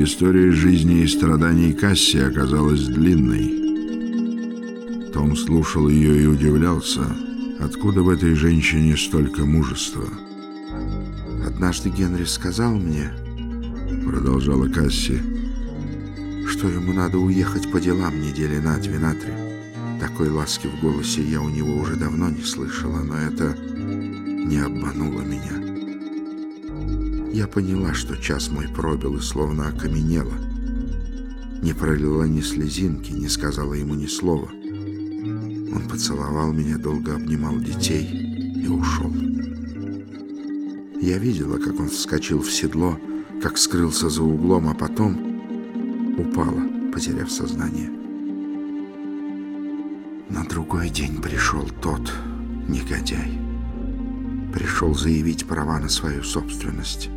История жизни и страданий Касси оказалась длинной. Том слушал ее и удивлялся, откуда в этой женщине столько мужества. «Однажды Генри сказал мне, — продолжала Касси, — что ему надо уехать по делам недели на две, на три. Такой ласки в голосе я у него уже давно не слышала, но это не обмануло меня. Я поняла, что час мой пробил и словно окаменела. Не пролила ни слезинки, не сказала ему ни слова. Он поцеловал меня, долго обнимал детей и ушел. Я видела, как он вскочил в седло, как скрылся за углом, а потом упала, потеряв сознание. На другой день пришел тот негодяй. Пришел заявить права на свою собственность.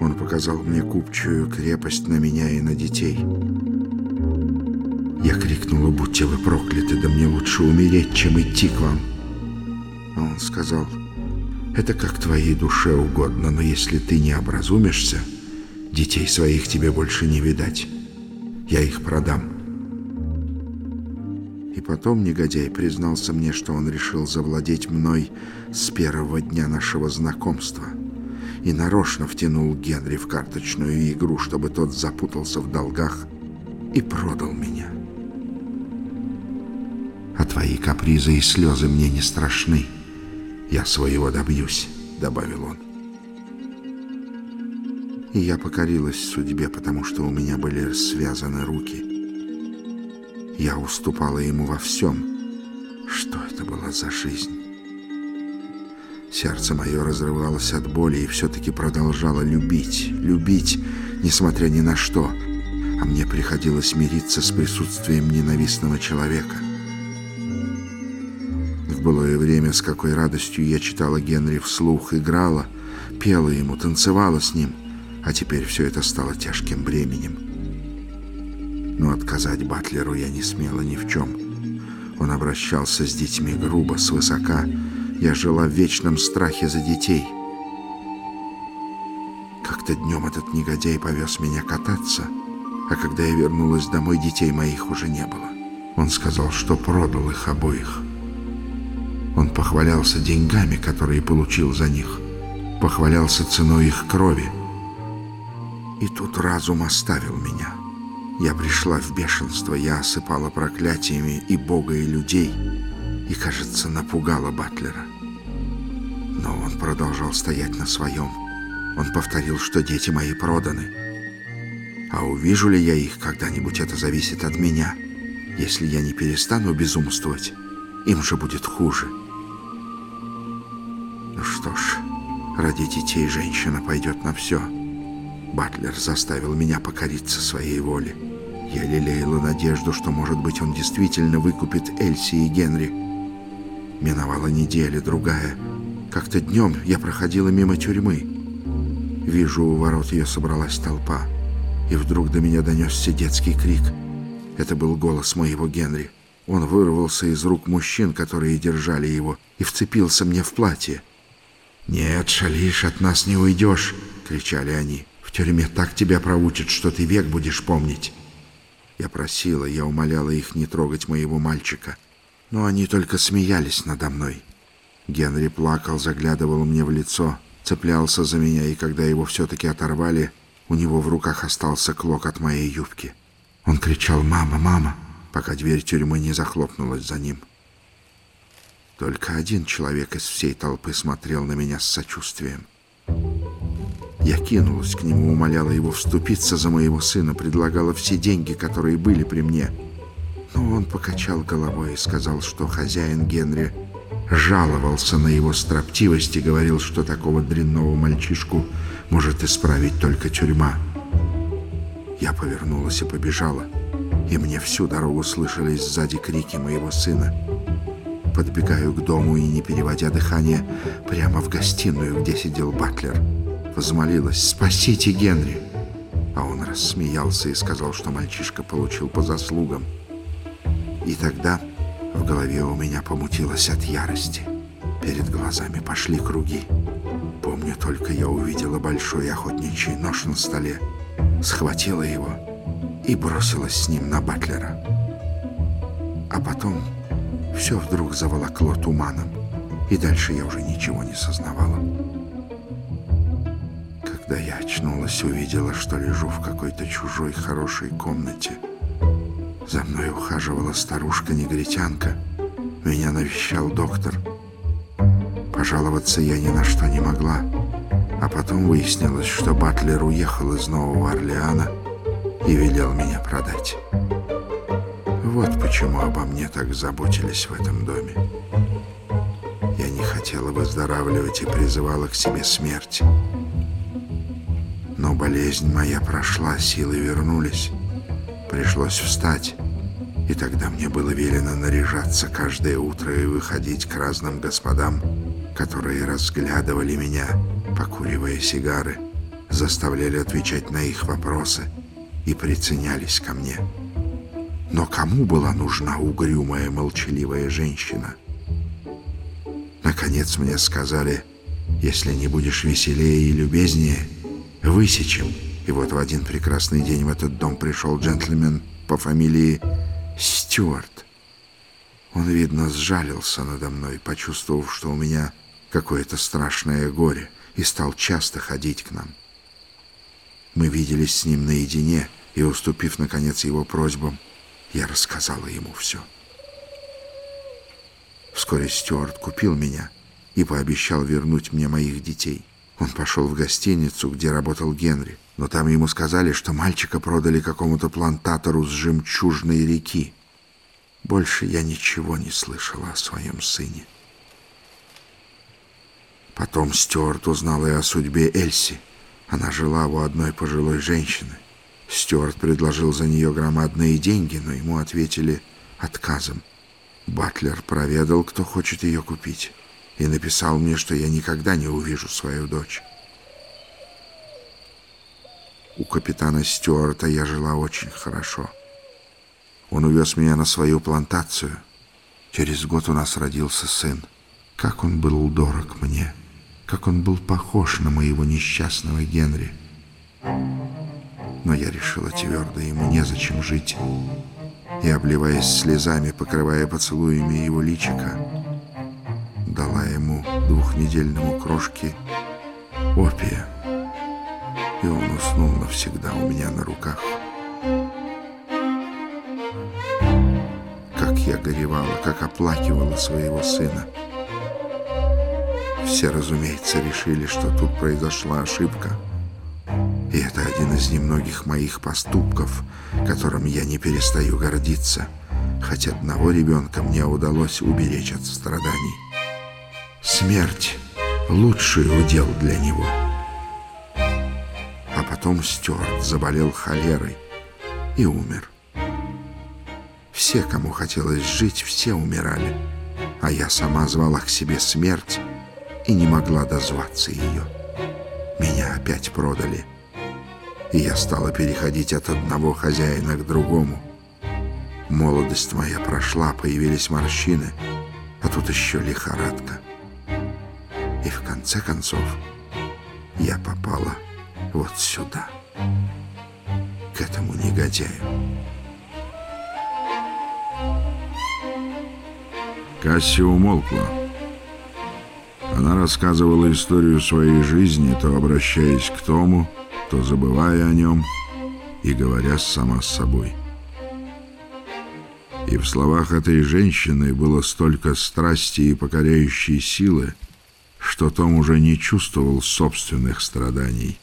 Он показал мне купчую крепость на меня и на детей. Я крикнула, будьте вы прокляты, да мне лучше умереть, чем идти к вам. А он сказал, это как твоей душе угодно, но если ты не образумишься, детей своих тебе больше не видать. Я их продам. И потом негодяй признался мне, что он решил завладеть мной с первого дня нашего знакомства — и нарочно втянул Генри в карточную игру, чтобы тот запутался в долгах и продал меня. А твои капризы и слезы мне не страшны. Я своего добьюсь, — добавил он. И я покорилась судьбе, потому что у меня были связаны руки. Я уступала ему во всем. Что это была за жизнь? Сердце мое разрывалось от боли и все-таки продолжало любить, любить, несмотря ни на что. А мне приходилось мириться с присутствием ненавистного человека. В былое время с какой радостью я читала Генри вслух, играла, пела ему, танцевала с ним, а теперь все это стало тяжким бременем. Но отказать Батлеру я не смела ни в чем. Он обращался с детьми грубо, свысока, я жила в вечном страхе за детей. Как-то днем этот негодяй повез меня кататься, а когда я вернулась домой, детей моих уже не было. Он сказал, что продал их обоих. Он похвалялся деньгами, которые получил за них, похвалялся ценой их крови. И тут разум оставил меня. Я пришла в бешенство, я осыпала проклятиями и Бога, и людей — и, кажется, напугала Батлера. Но он продолжал стоять на своем. Он повторил, что дети мои проданы. А увижу ли я их когда-нибудь, это зависит от меня. Если я не перестану безумствовать, им же будет хуже. Ну что ж, ради детей женщина пойдет на все. Батлер заставил меня покориться своей воле. Я лелеяла надежду, что, может быть, он действительно выкупит Эльси и Генри, Миновала неделя, другая. Как-то днем я проходила мимо тюрьмы. Вижу, у ворот ее собралась толпа. И вдруг до меня донесся детский крик. Это был голос моего Генри. Он вырвался из рук мужчин, которые держали его, и вцепился мне в платье. «Нет, Шалиш, от нас не уйдешь!» — кричали они. «В тюрьме так тебя проучат, что ты век будешь помнить!» Я просила, я умоляла их не трогать моего мальчика — но они только смеялись надо мной. Генри плакал, заглядывал мне в лицо, цеплялся за меня, и когда его все-таки оторвали, у него в руках остался клок от моей юбки. Он кричал «Мама! Мама!», пока дверь тюрьмы не захлопнулась за ним. Только один человек из всей толпы смотрел на меня с сочувствием. Я кинулась к нему, умоляла его вступиться за моего сына, предлагала все деньги, которые были при мне — но он покачал головой и сказал, что хозяин Генри жаловался на его строптивость и говорил, что такого дрянного мальчишку может исправить только тюрьма. Я повернулась и побежала, и мне всю дорогу слышались сзади крики моего сына. Подбегаю к дому и, не переводя дыхание, прямо в гостиную, где сидел Батлер. Возмолилась «Спасите Генри!» А он рассмеялся и сказал, что мальчишка получил по заслугам. И тогда в голове у меня помутилось от ярости. Перед глазами пошли круги. Помню, только я увидела большой охотничий нож на столе. схватила его и бросилась с ним на Батлера. А потом все вдруг заволокло туманом, и дальше я уже ничего не сознавала. Когда я очнулась, увидела, что лежу в какой-то чужой хорошей комнате. За мной ухаживала старушка-негритянка. Меня навещал доктор. Пожаловаться я ни на что не могла. А потом выяснилось, что Батлер уехал из Нового Орлеана и велел меня продать. Вот почему обо мне так заботились в этом доме. Я не хотела выздоравливать и призывала к себе смерть. Но болезнь моя прошла, силы вернулись. Пришлось встать. И тогда мне было велено наряжаться каждое утро и выходить к разным господам, которые разглядывали меня, покуривая сигары, заставляли отвечать на их вопросы и приценялись ко мне. Но кому была нужна угрюмая, молчаливая женщина? Наконец мне сказали, если не будешь веселее и любезнее, высечем. И вот в один прекрасный день в этот дом пришел джентльмен по фамилии Стюарт. Он, видно, сжалился надо мной, почувствовав, что у меня какое-то страшное горе, и стал часто ходить к нам. Мы виделись с ним наедине, и, уступив, наконец, его просьбам, я рассказала ему все. Вскоре Стюарт купил меня и пообещал вернуть мне моих детей. Он пошел в гостиницу, где работал Генри, но там ему сказали, что мальчика продали какому-то плантатору с жемчужной реки. Больше я ничего не слышала о своем сыне. Потом Стюарт узнал и о судьбе Эльси. Она жила у одной пожилой женщины. Стюарт предложил за нее громадные деньги, но ему ответили отказом. Батлер проведал, кто хочет ее купить, и написал мне, что я никогда не увижу свою дочь. У капитана Стюарта я жила очень хорошо. Он увез меня на свою плантацию. Через год у нас родился сын. Как он был дорог мне, как он был похож на моего несчастного Генри но я решила твердо, ему незачем жить. И, обливаясь слезами, покрывая поцелуями его личика, дала ему двухнедельному крошке опия, и он уснул навсегда у меня на руках. Как я горевала, как оплакивала своего сына. Все, разумеется, решили, что тут произошла ошибка — и это один из немногих моих поступков, которым я не перестаю гордиться, хоть одного ребенка мне удалось уберечь от страданий. Смерть — лучший удел для него. Потом Стюарт заболел холерой и умер. Все, кому хотелось жить, все умирали, а я сама звала к себе смерть и не могла дозваться ее. Меня опять продали — и я стала переходить от одного хозяина к другому. Молодость моя прошла, появились морщины, а тут еще лихорадка. И в конце концов я попала вот сюда, к этому негодяю. Касси умолкла. Она рассказывала историю своей жизни, то обращаясь к Тому, то забывая о нем и говоря сама с собой. И в словах этой женщины было столько страсти и покоряющей силы, что Том уже не чувствовал собственных страданий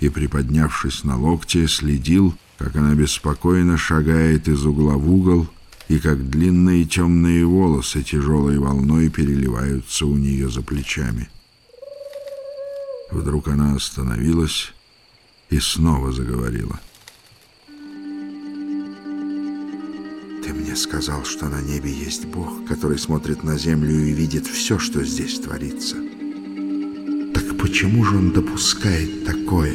и, приподнявшись на локте, следил, как она беспокойно шагает из угла в угол и как длинные темные волосы тяжелой волной переливаются у нее за плечами. Вдруг она остановилась и снова заговорила. «Ты мне сказал, что на небе есть Бог, который смотрит на землю и видит все, что здесь творится. Почему же Он допускает такое?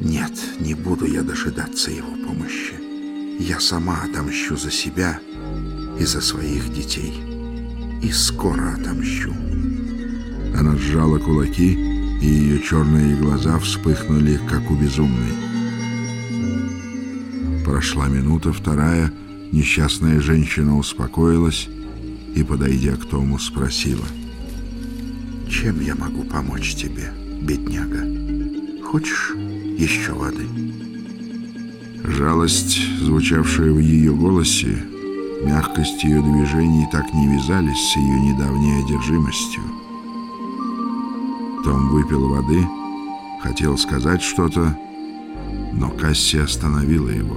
Нет, не буду я дожидаться Его помощи. Я сама отомщу за себя и за своих детей. И скоро отомщу». Она сжала кулаки и ее черные глаза вспыхнули, как у безумной. Прошла минута, вторая. Несчастная женщина успокоилась и, подойдя к Тому, спросила. «Чем я могу помочь тебе, бедняга? Хочешь еще воды?» Жалость, звучавшая в ее голосе, мягкость ее движений так не вязались с ее недавней одержимостью. Том выпил воды, хотел сказать что-то, но Касси остановила его.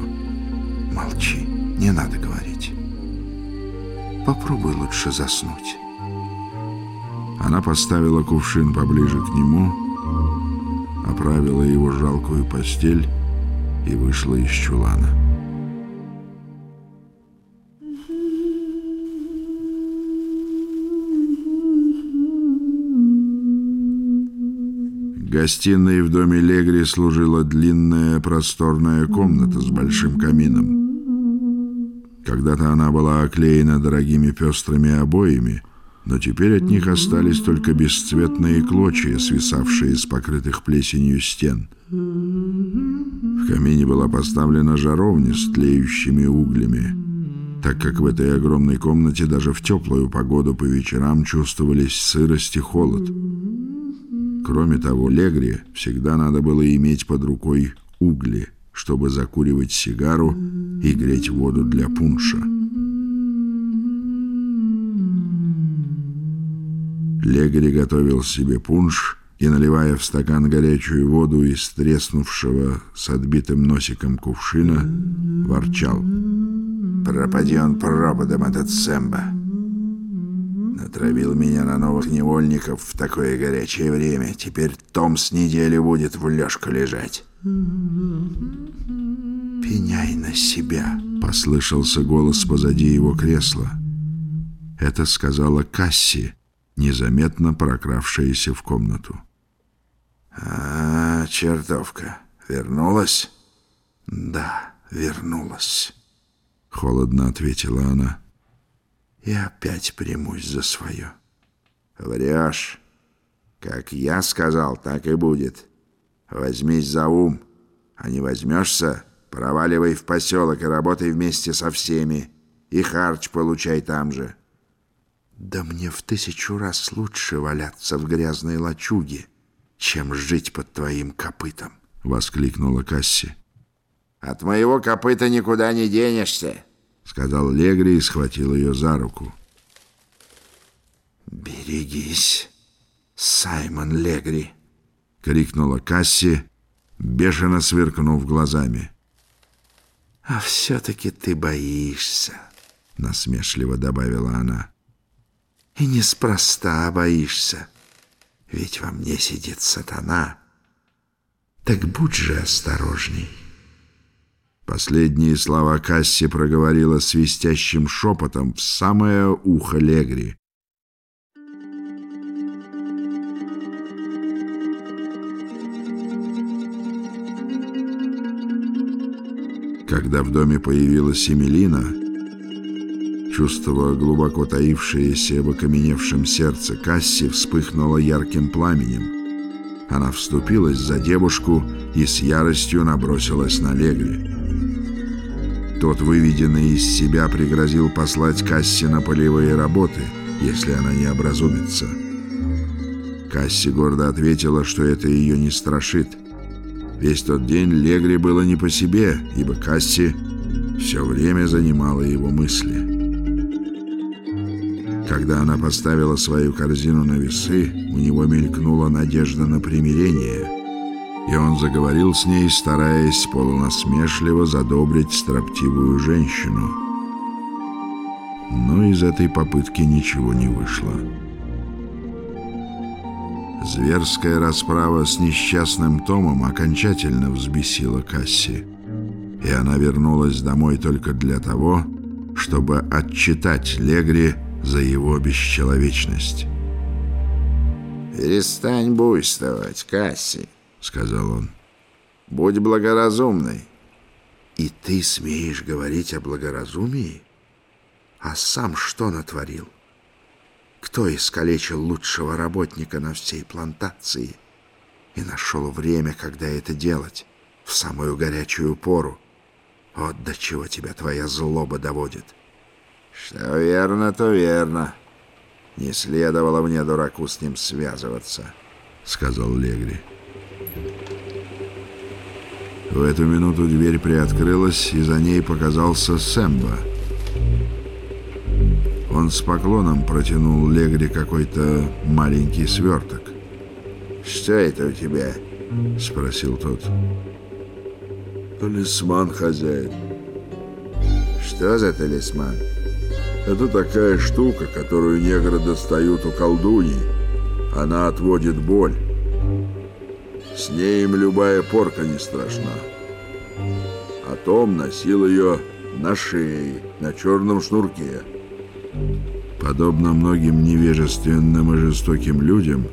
«Молчи, не надо говорить. Попробуй лучше заснуть». Она поставила кувшин поближе к нему, оправила его жалкую постель и вышла из чулана. Гостиной в доме Легри служила длинная просторная комната с большим камином. Когда-то она была оклеена дорогими пестрыми обоями, но теперь от них остались только бесцветные клочья, свисавшие с покрытых плесенью стен. В камине была поставлена жаровня с тлеющими углями, так как в этой огромной комнате даже в теплую погоду по вечерам чувствовались сырость и холод. Кроме того, Легре всегда надо было иметь под рукой угли, чтобы закуривать сигару и греть воду для пунша. Легри готовил себе пунш и, наливая в стакан горячую воду из треснувшего с отбитым носиком кувшина, ворчал. «Пропади он пропадом, этот Сэмбо!» Натравил меня на новых невольников в такое горячее время. Теперь Том с недели будет в лёжку лежать. «Пеняй на себя!» — послышался голос позади его кресла. Это сказала Касси, незаметно прокравшаяся в комнату. «А, чертовка, вернулась?» «Да, вернулась», — холодно ответила она. «И опять примусь за свое». «Врешь. Как я сказал, так и будет. Возьмись за ум, а не возьмешься, проваливай в поселок и работай вместе со всеми, и харч получай там же». «Да мне в тысячу раз лучше валяться в грязной лачуге, чем жить под твоим копытом», — воскликнула Касси. «От моего копыта никуда не денешься», — сказал Легри и схватил ее за руку. «Берегись, Саймон Легри!» — крикнула Касси, бешено сверкнув глазами. «А все-таки ты боишься», — насмешливо добавила она. «И неспроста боишься, ведь во мне сидит сатана. Так будь же осторожней». Последние слова Касси проговорила свистящим шепотом в самое ухо Легри. Когда в доме появилась Эмилина, чувство, глубоко таившееся в окаменевшем сердце Касси, вспыхнуло ярким пламенем. Она вступилась за девушку и с яростью набросилась на Легри. Тот, выведенный из себя, пригрозил послать Касси на полевые работы, если она не образумится. Касси гордо ответила, что это ее не страшит. Весь тот день Легри было не по себе, ибо Касси все время занимала его мысли. Когда она поставила свою корзину на весы, у него мелькнула надежда на примирение, и он заговорил с ней, стараясь полунасмешливо задобрить строптивую женщину. Но из этой попытки ничего не вышло. Зверская расправа с несчастным Томом окончательно взбесила Касси, и она вернулась домой только для того, чтобы отчитать Легри за его бесчеловечность. «Перестань буйствовать, Касси», — сказал он. «Будь благоразумной». «И ты смеешь говорить о благоразумии? А сам что натворил?» Кто искалечил лучшего работника на всей плантации и нашел время, когда это делать, в самую горячую пору? Вот до чего тебя твоя злоба доводит. Что верно, то верно. Не следовало мне, дураку, с ним связываться, сказал Легри. В эту минуту дверь приоткрылась, и за ней показался Сэмбо. Он с поклоном протянул Легри какой-то маленький сверток. «Что это у тебя?» — спросил тот. «Талисман, хозяин». «Что за талисман?» «Это такая штука, которую негры достают у колдуньи. Она отводит боль. С ней им любая порка не страшна. А Том носил ее на шее, на черном шнурке». Подобно многим невежественным и жестоким людям,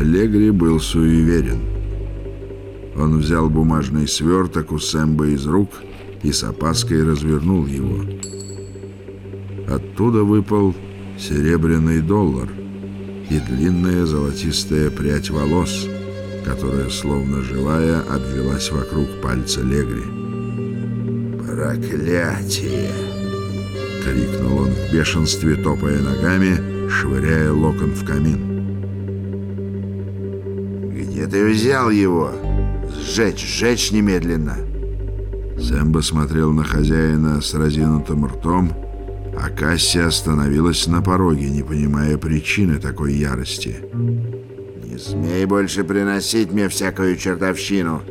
Легри был суеверен. Он взял бумажный сверток у Сэмбо из рук и с опаской развернул его. Оттуда выпал серебряный доллар и длинная золотистая прядь волос, которая, словно живая, обвелась вокруг пальца Легри. «Проклятие!» — крикнул он в бешенстве, топая ногами, швыряя локон в камин. «Где ты взял его? Сжечь, сжечь немедленно!» Сэмбо смотрел на хозяина с разинутым ртом, а Касси остановилась на пороге, не понимая причины такой ярости. «Не смей больше приносить мне всякую чертовщину!»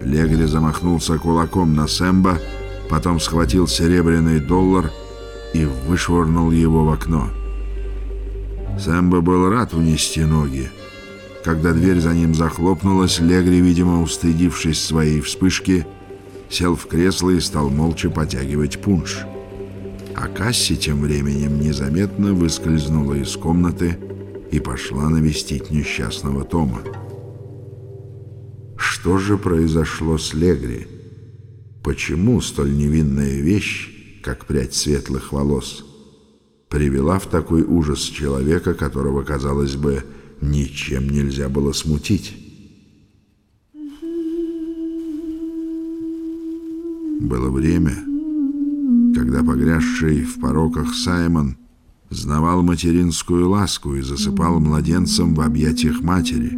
Легри замахнулся кулаком на Сэмбо, потом схватил серебряный доллар и вышвырнул его в окно. Сэмбо был рад унести ноги. Когда дверь за ним захлопнулась, Легри, видимо, устыдившись своей вспышки, сел в кресло и стал молча потягивать пунш. А Касси тем временем незаметно выскользнула из комнаты и пошла навестить несчастного Тома. Что же произошло с Легри? Почему столь невинная вещь, как прядь светлых волос, привела в такой ужас человека, которого, казалось бы, ничем нельзя было смутить? Было время, когда погрязший в пороках Саймон знавал материнскую ласку и засыпал младенцем в объятиях матери.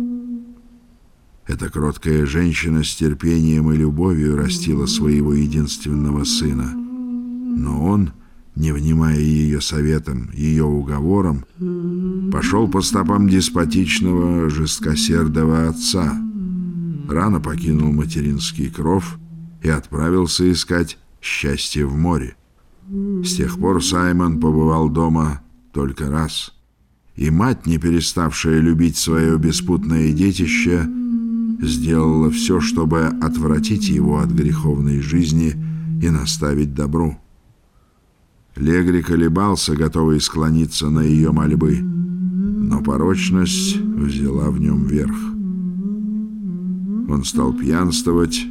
Эта кроткая женщина с терпением и любовью растила своего единственного сына. Но он, не внимая ее советам, ее уговорам, пошел по стопам деспотичного, жесткосердого отца, рано покинул материнский кров и отправился искать счастье в море. С тех пор Саймон побывал дома только раз. И мать, не переставшая любить свое беспутное детище, сделала все, чтобы отвратить его от греховной жизни и наставить добру. Легри колебался, готовый склониться на ее мольбы, но порочность взяла в нем верх. Он стал пьянствовать,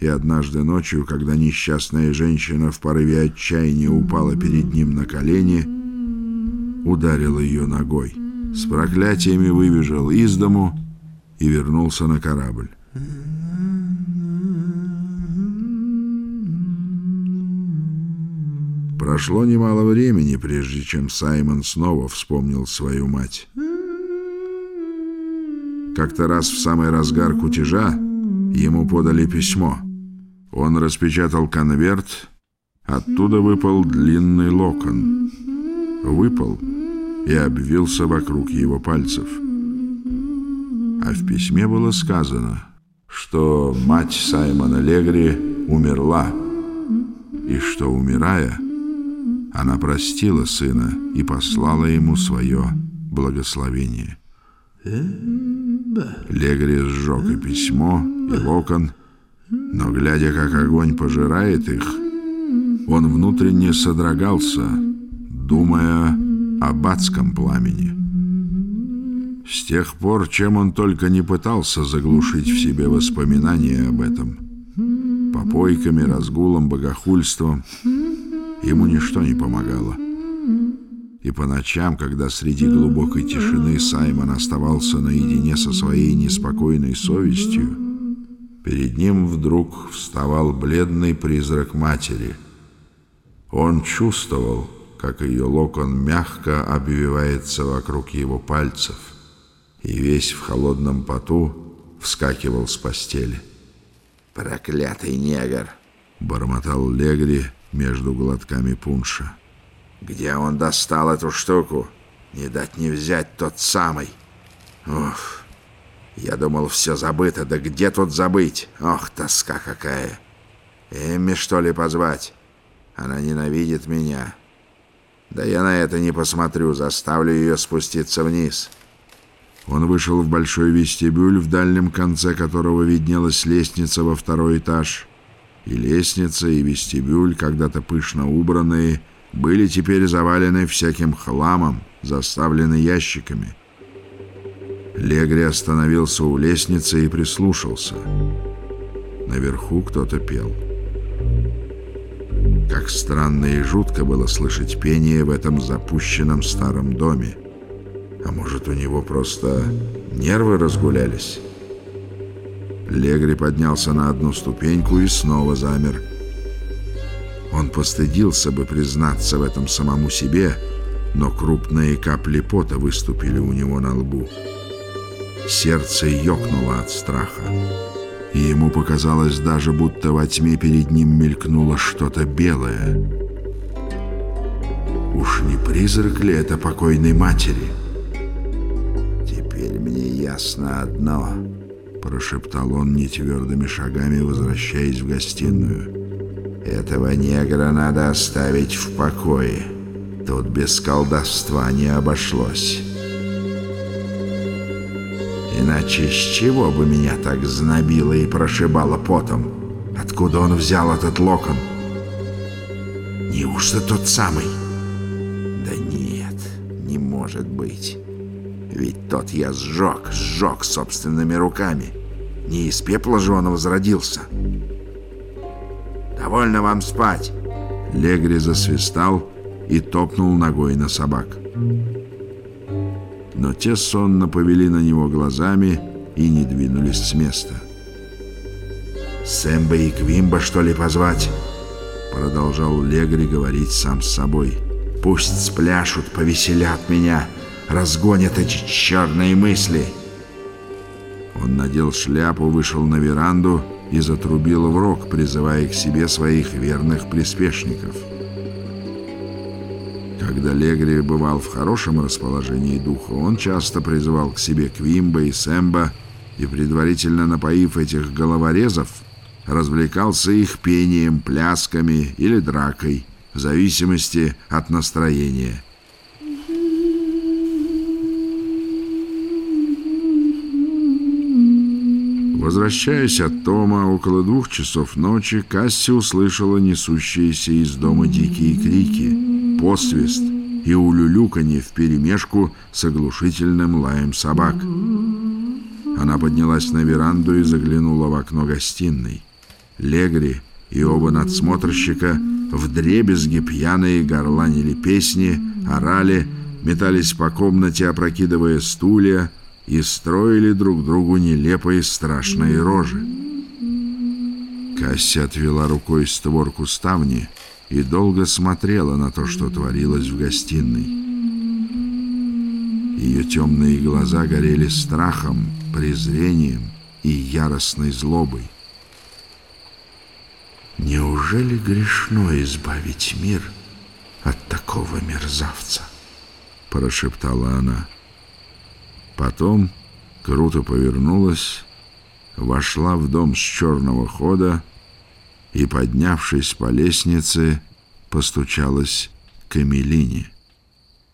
и однажды ночью, когда несчастная женщина в порыве отчаяния упала перед ним на колени, ударил ее ногой. С проклятиями выбежал из дому и вернулся на корабль. Прошло немало времени, прежде чем Саймон снова вспомнил свою мать. Как-то раз в самый разгар кутежа ему подали письмо. Он распечатал конверт, оттуда выпал длинный локон. Выпал и обвился вокруг его пальцев. А в письме было сказано, что мать Саймона Легри умерла, и что, умирая, она простила сына и послала ему свое благословение. Легри сжег и письмо, и локон, но, глядя, как огонь пожирает их, он внутренне содрогался, думая об адском пламени. С тех пор, чем он только не пытался заглушить в себе воспоминания об этом, попойками, разгулом, богохульством, ему ничто не помогало. И по ночам, когда среди глубокой тишины Саймон оставался наедине со своей неспокойной совестью, Перед ним вдруг вставал бледный призрак матери. Он чувствовал, как ее локон мягко обвивается вокруг его пальцев, и весь в холодном поту вскакивал с постели. «Проклятый негр!» — бормотал Легри между глотками пунша. «Где он достал эту штуку? Не дать не взять тот самый. Ух, я думал, все забыто, да где тут забыть? Ох, тоска какая! Эмми, что ли, позвать? Она ненавидит меня. Да я на это не посмотрю, заставлю ее спуститься вниз». Он вышел в большой вестибюль, в дальнем конце которого виднелась лестница во второй этаж. И лестница, и вестибюль, когда-то пышно убранные, были теперь завалены всяким хламом, заставлены ящиками. Легри остановился у лестницы и прислушался. Наверху кто-то пел. Как странно и жутко было слышать пение в этом запущенном старом доме. А может, у него просто нервы разгулялись? Легри поднялся на одну ступеньку и снова замер. Он постыдился бы признаться в этом самому себе, но крупные капли пота выступили у него на лбу. Сердце ёкнуло от страха, и ему показалось даже, будто во тьме перед ним мелькнуло что-то белое. Уж не призрак ли это покойной матери? ясно одно», — прошептал он нетвердыми шагами, возвращаясь в гостиную. «Этого негра надо оставить в покое. Тут без колдовства не обошлось. Иначе с чего бы меня так знобило и прошибало потом? Откуда он взял этот локон? Неужто тот самый? Да нет, не может быть». Ведь тот я сжег, сжег собственными руками. Не из пепла же он возродился. «Довольно вам спать!» Легри засвистал и топнул ногой на собак. Но те сонно повели на него глазами и не двинулись с места. «Сэмба и Квимба, что ли, позвать?» Продолжал Легри говорить сам с собой. «Пусть спляшут, повеселят меня!» разгонят эти черные мысли. Он надел шляпу, вышел на веранду и затрубил в рог, призывая к себе своих верных приспешников. Когда Легри бывал в хорошем расположении духа, он часто призывал к себе Квимба и Сэмба и, предварительно напоив этих головорезов, развлекался их пением, плясками или дракой, в зависимости от настроения – Возвращаясь от Тома около двух часов ночи, Касси услышала несущиеся из дома дикие крики, посвист и улюлюканье вперемешку с оглушительным лаем собак. Она поднялась на веранду и заглянула в окно гостиной. Легри и оба надсмотрщика в дребезги пьяные горланили песни, орали, метались по комнате, опрокидывая стулья, и строили друг другу нелепые страшные рожи. Касси отвела рукой створку ставни и долго смотрела на то, что творилось в гостиной. Ее темные глаза горели страхом, презрением и яростной злобой. Неужели грешно избавить мир от такого мерзавца? Прошептала она. Потом круто повернулась, вошла в дом с черного хода и, поднявшись по лестнице, постучалась к Эмилине.